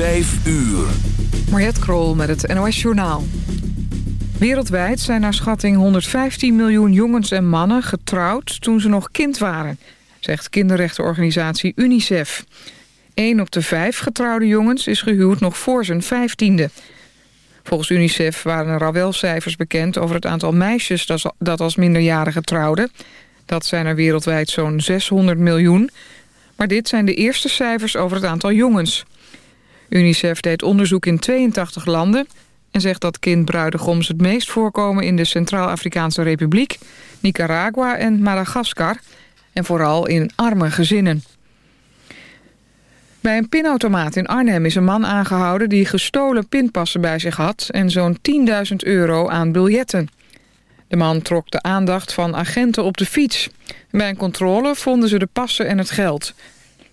Vijf uur. Mariette Krol met het NOS Journaal. Wereldwijd zijn naar schatting 115 miljoen jongens en mannen getrouwd toen ze nog kind waren, zegt kinderrechtenorganisatie UNICEF. Eén op de vijf getrouwde jongens is gehuwd nog voor zijn vijftiende. Volgens UNICEF waren er al wel cijfers bekend over het aantal meisjes dat als minderjarige trouwden. Dat zijn er wereldwijd zo'n 600 miljoen. Maar dit zijn de eerste cijfers over het aantal jongens. UNICEF deed onderzoek in 82 landen... en zegt dat kindbruidegoms het meest voorkomen in de Centraal-Afrikaanse Republiek... Nicaragua en Madagaskar... en vooral in arme gezinnen. Bij een pinautomaat in Arnhem is een man aangehouden... die gestolen pinpassen bij zich had en zo'n 10.000 euro aan biljetten. De man trok de aandacht van agenten op de fiets. Bij een controle vonden ze de passen en het geld...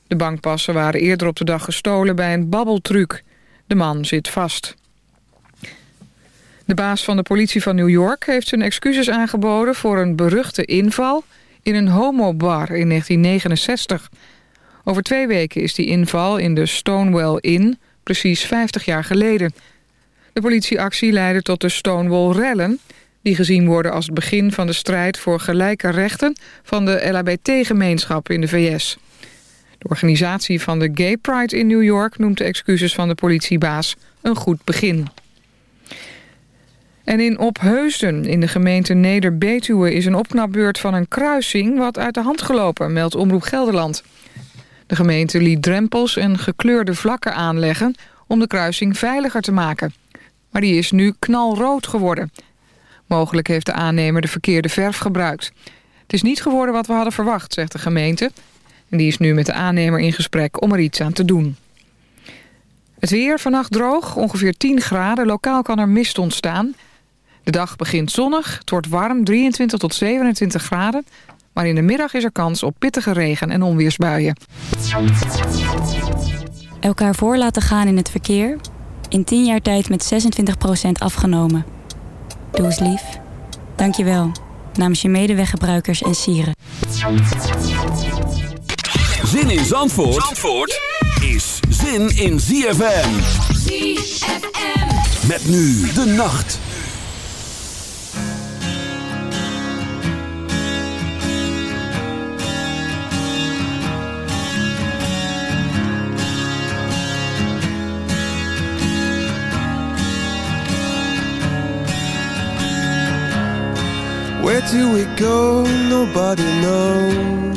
De bankpassen waren eerder op de dag gestolen bij een babbeltruc. De man zit vast. De baas van de politie van New York heeft zijn excuses aangeboden... voor een beruchte inval in een homobar in 1969. Over twee weken is die inval in de Stonewall Inn, precies 50 jaar geleden. De politieactie leidde tot de Stonewall-rellen... die gezien worden als het begin van de strijd voor gelijke rechten... van de LHBT-gemeenschap in de VS. De organisatie van de Gay Pride in New York noemt de excuses van de politiebaas een goed begin. En in Opheusden, in de gemeente Neder-Betuwe... is een opknapbeurt van een kruising wat uit de hand gelopen, meldt Omroep Gelderland. De gemeente liet drempels en gekleurde vlakken aanleggen... om de kruising veiliger te maken. Maar die is nu knalrood geworden. Mogelijk heeft de aannemer de verkeerde verf gebruikt. Het is niet geworden wat we hadden verwacht, zegt de gemeente... En die is nu met de aannemer in gesprek om er iets aan te doen. Het weer vannacht droog, ongeveer 10 graden. Lokaal kan er mist ontstaan. De dag begint zonnig, het wordt warm, 23 tot 27 graden. Maar in de middag is er kans op pittige regen- en onweersbuien. Elkaar voor laten gaan in het verkeer. In 10 jaar tijd met 26% afgenomen. Doe eens lief. Dank je wel. Namens je medeweggebruikers en sieren. Zin in Zandvoort, Zandvoort is zin in ZFM. ZFM. Met nu de nacht. Where do we go? Nobody knows.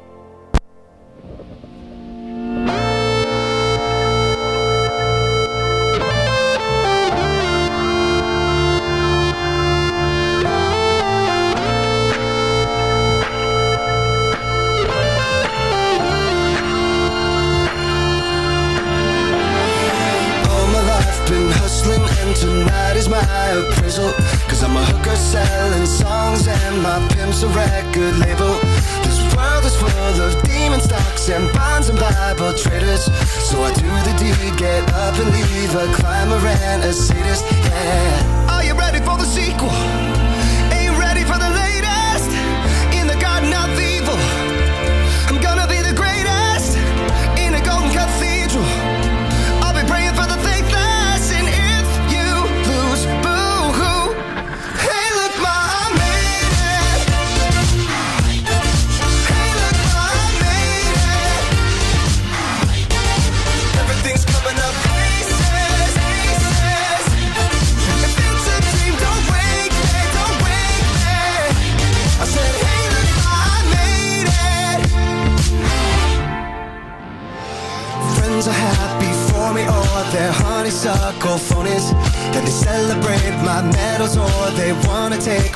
good label. This world is full of demon stocks and bonds and Bible traders. So I do the deed, get up and leave. A climber and a sadist, yeah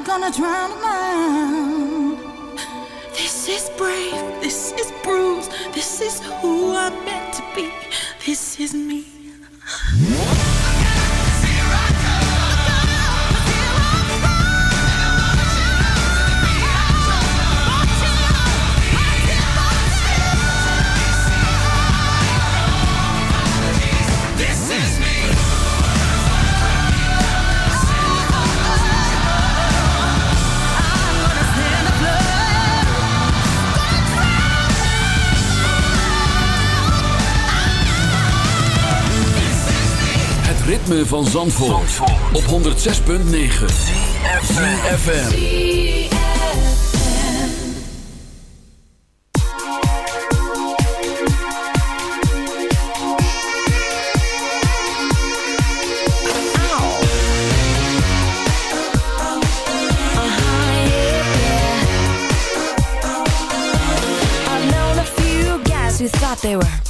not gonna drown a man. This is brave, this is bruised, this is who I'm meant to be, this is me. van Zandvoort, op 106.9 CFFM Who thought they were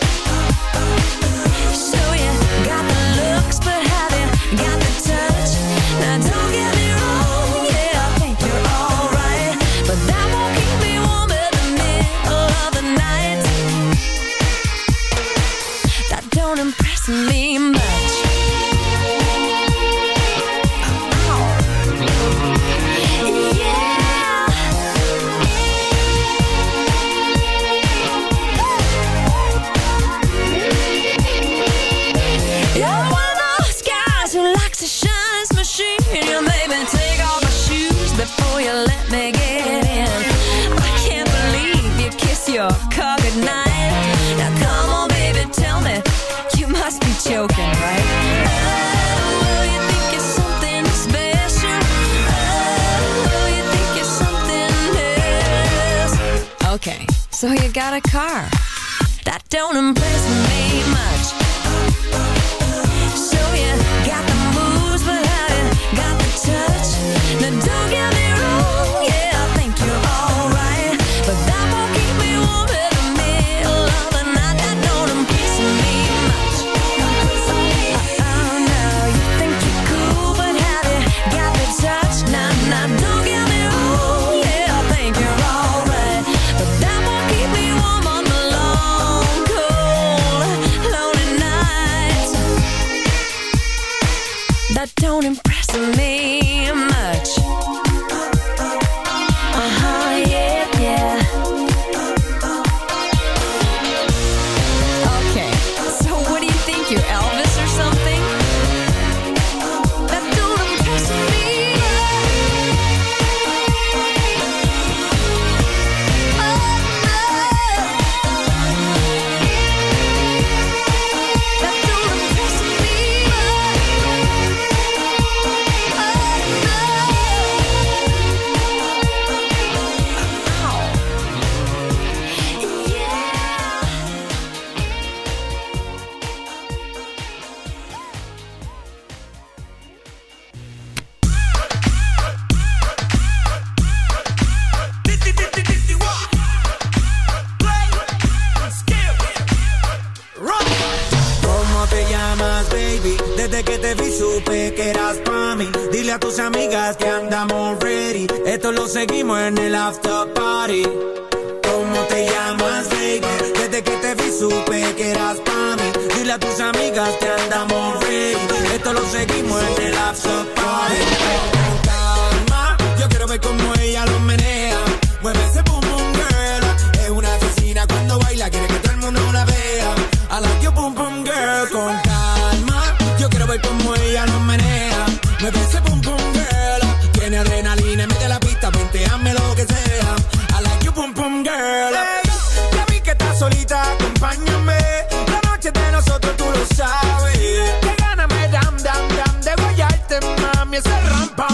got a car. That don't embrace Yo quiero ver como ella lo menea. Me parece pum pum girl. Tiene adrenalina, mete la pista, venteame lo que sea. I like you pum pum girl. Hey, ya vi que estás solita, acompáñame. La noche de nosotros tú lo sabes. Que gana me dan, dan, dan de guayarte, mami, ese rampa.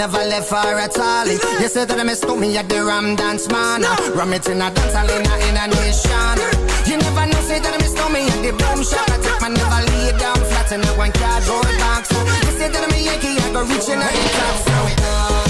never left her at all. You said that I mistook me at the Ram Dance Man. No. Ram it in a dance hall in a, in a. You never know, say that I mistook me at the Boom Shop. I take my never lay down flat in a one cardboard box. You said that I'm a Yankee, I go reaching out the top. So it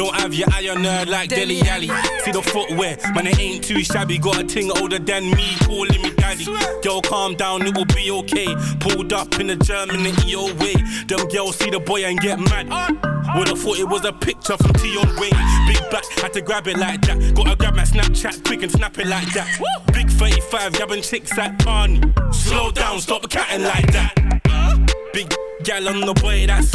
don't have your eye on her like Dele Alli. See the footwear, man, it ain't too shabby. Got a ting older than me, calling me daddy. Girl, calm down, it will be okay. Pulled up in the German and EO way. Them girls see the boy and get mad. Would've thought it was a picture from Tion Wayne. Big back, had to grab it like that. Gotta grab my Snapchat quick and snap it like that. Big 35, grabbing chicks at Barney. Slow down, stop catting like that. Big gal on the boy, that's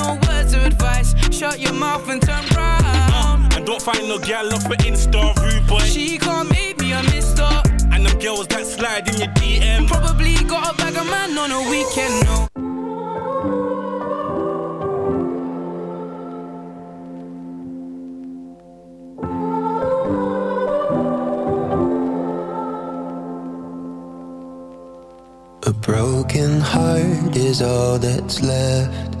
words of advice. Shut your mouth and turn round. And don't find no gal off an Insta rude boy. She can't make me a mister. And them girls that slide in your DM. Probably got a bag of man on a weekend, no. A broken heart is all that's left.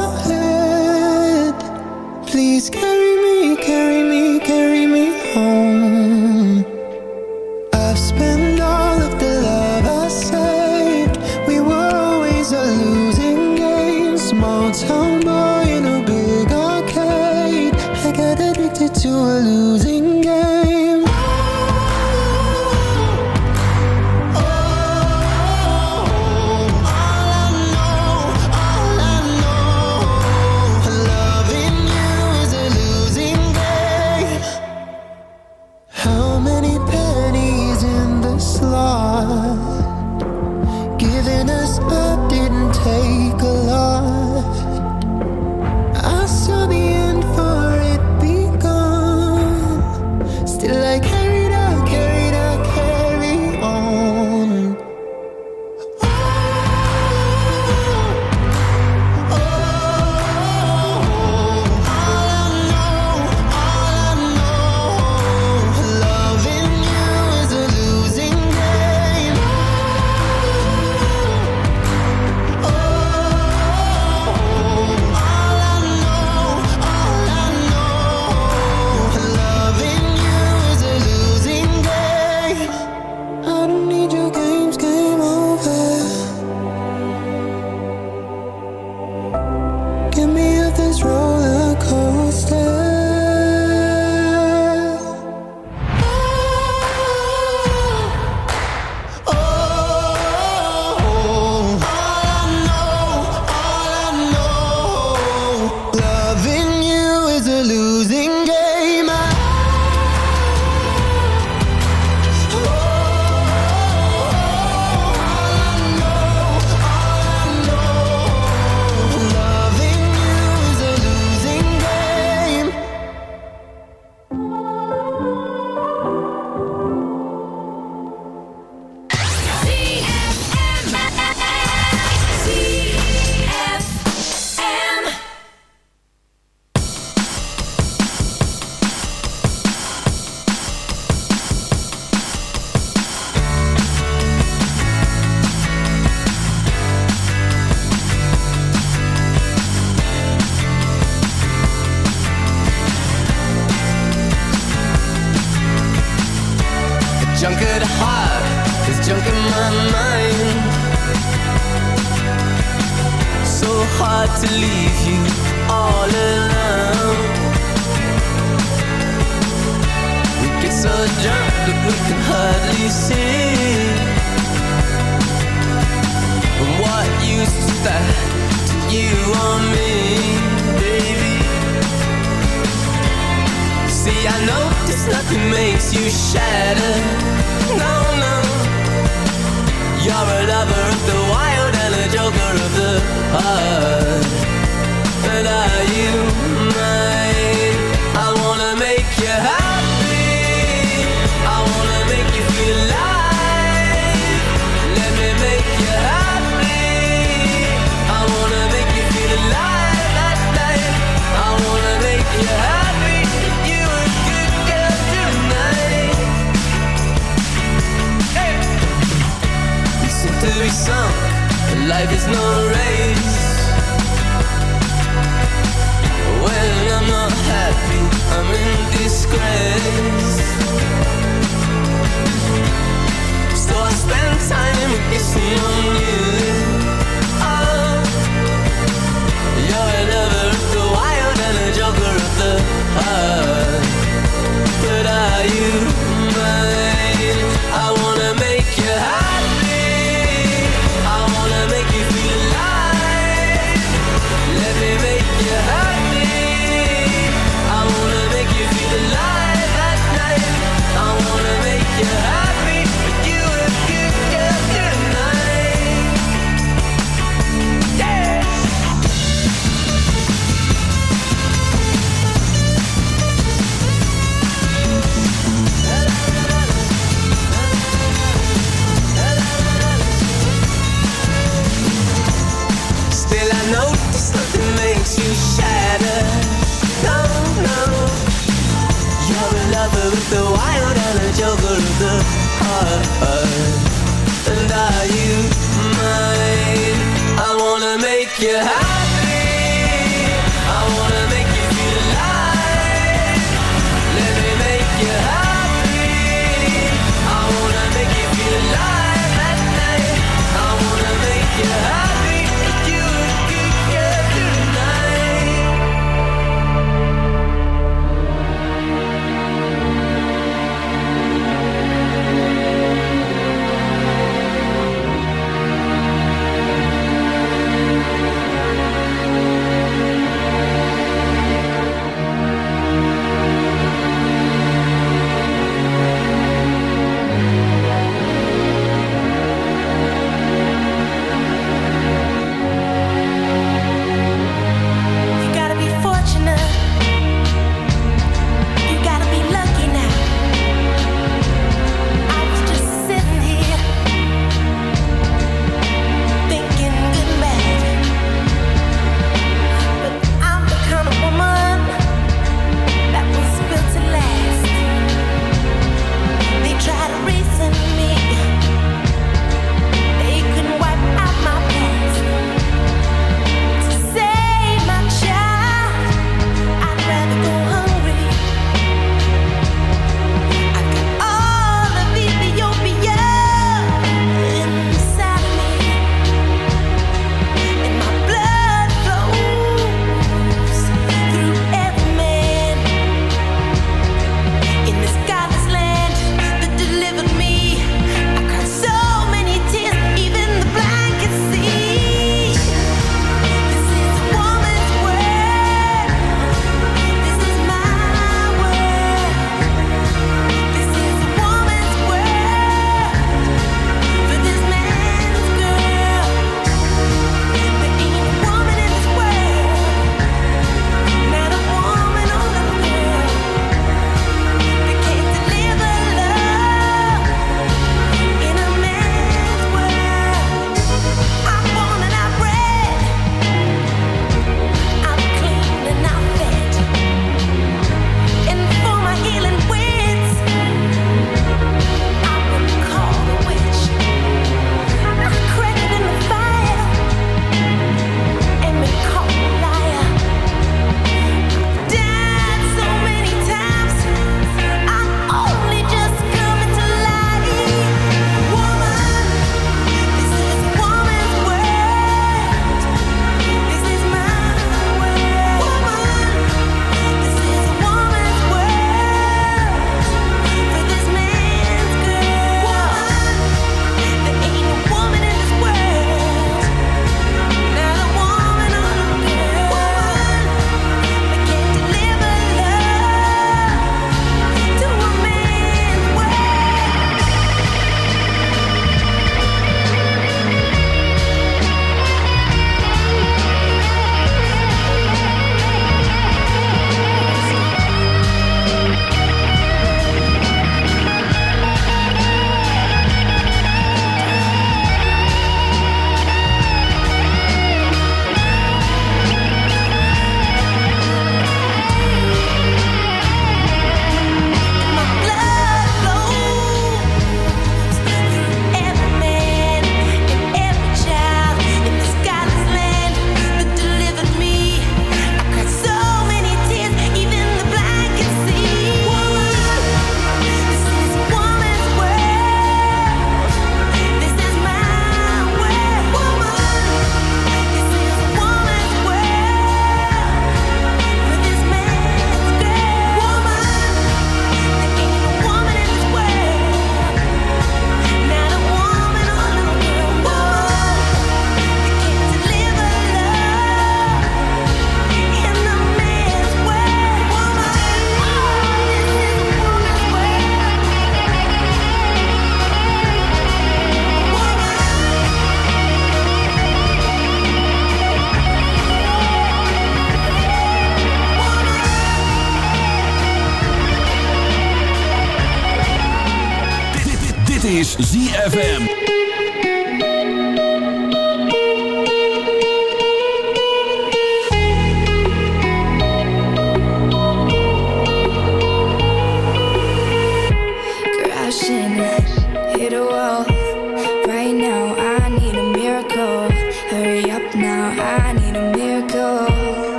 Please carry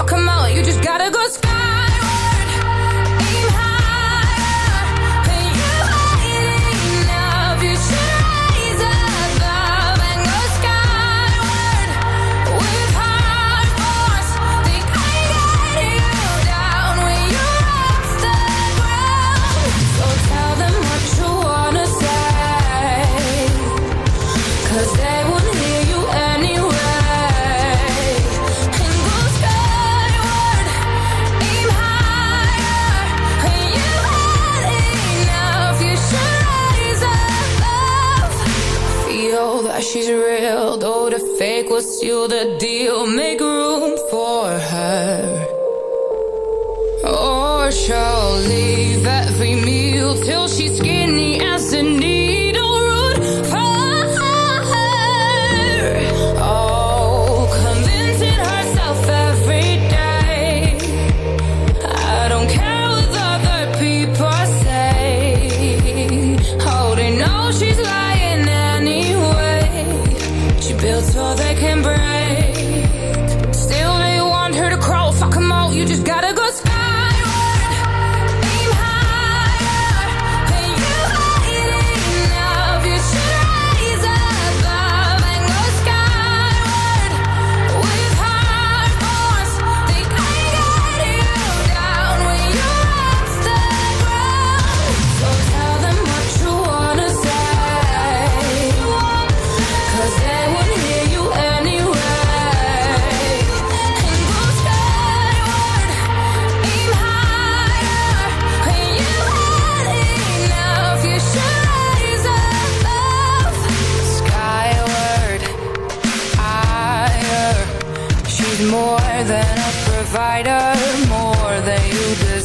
fuck them all. You just gotta go. you the deal make.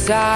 inside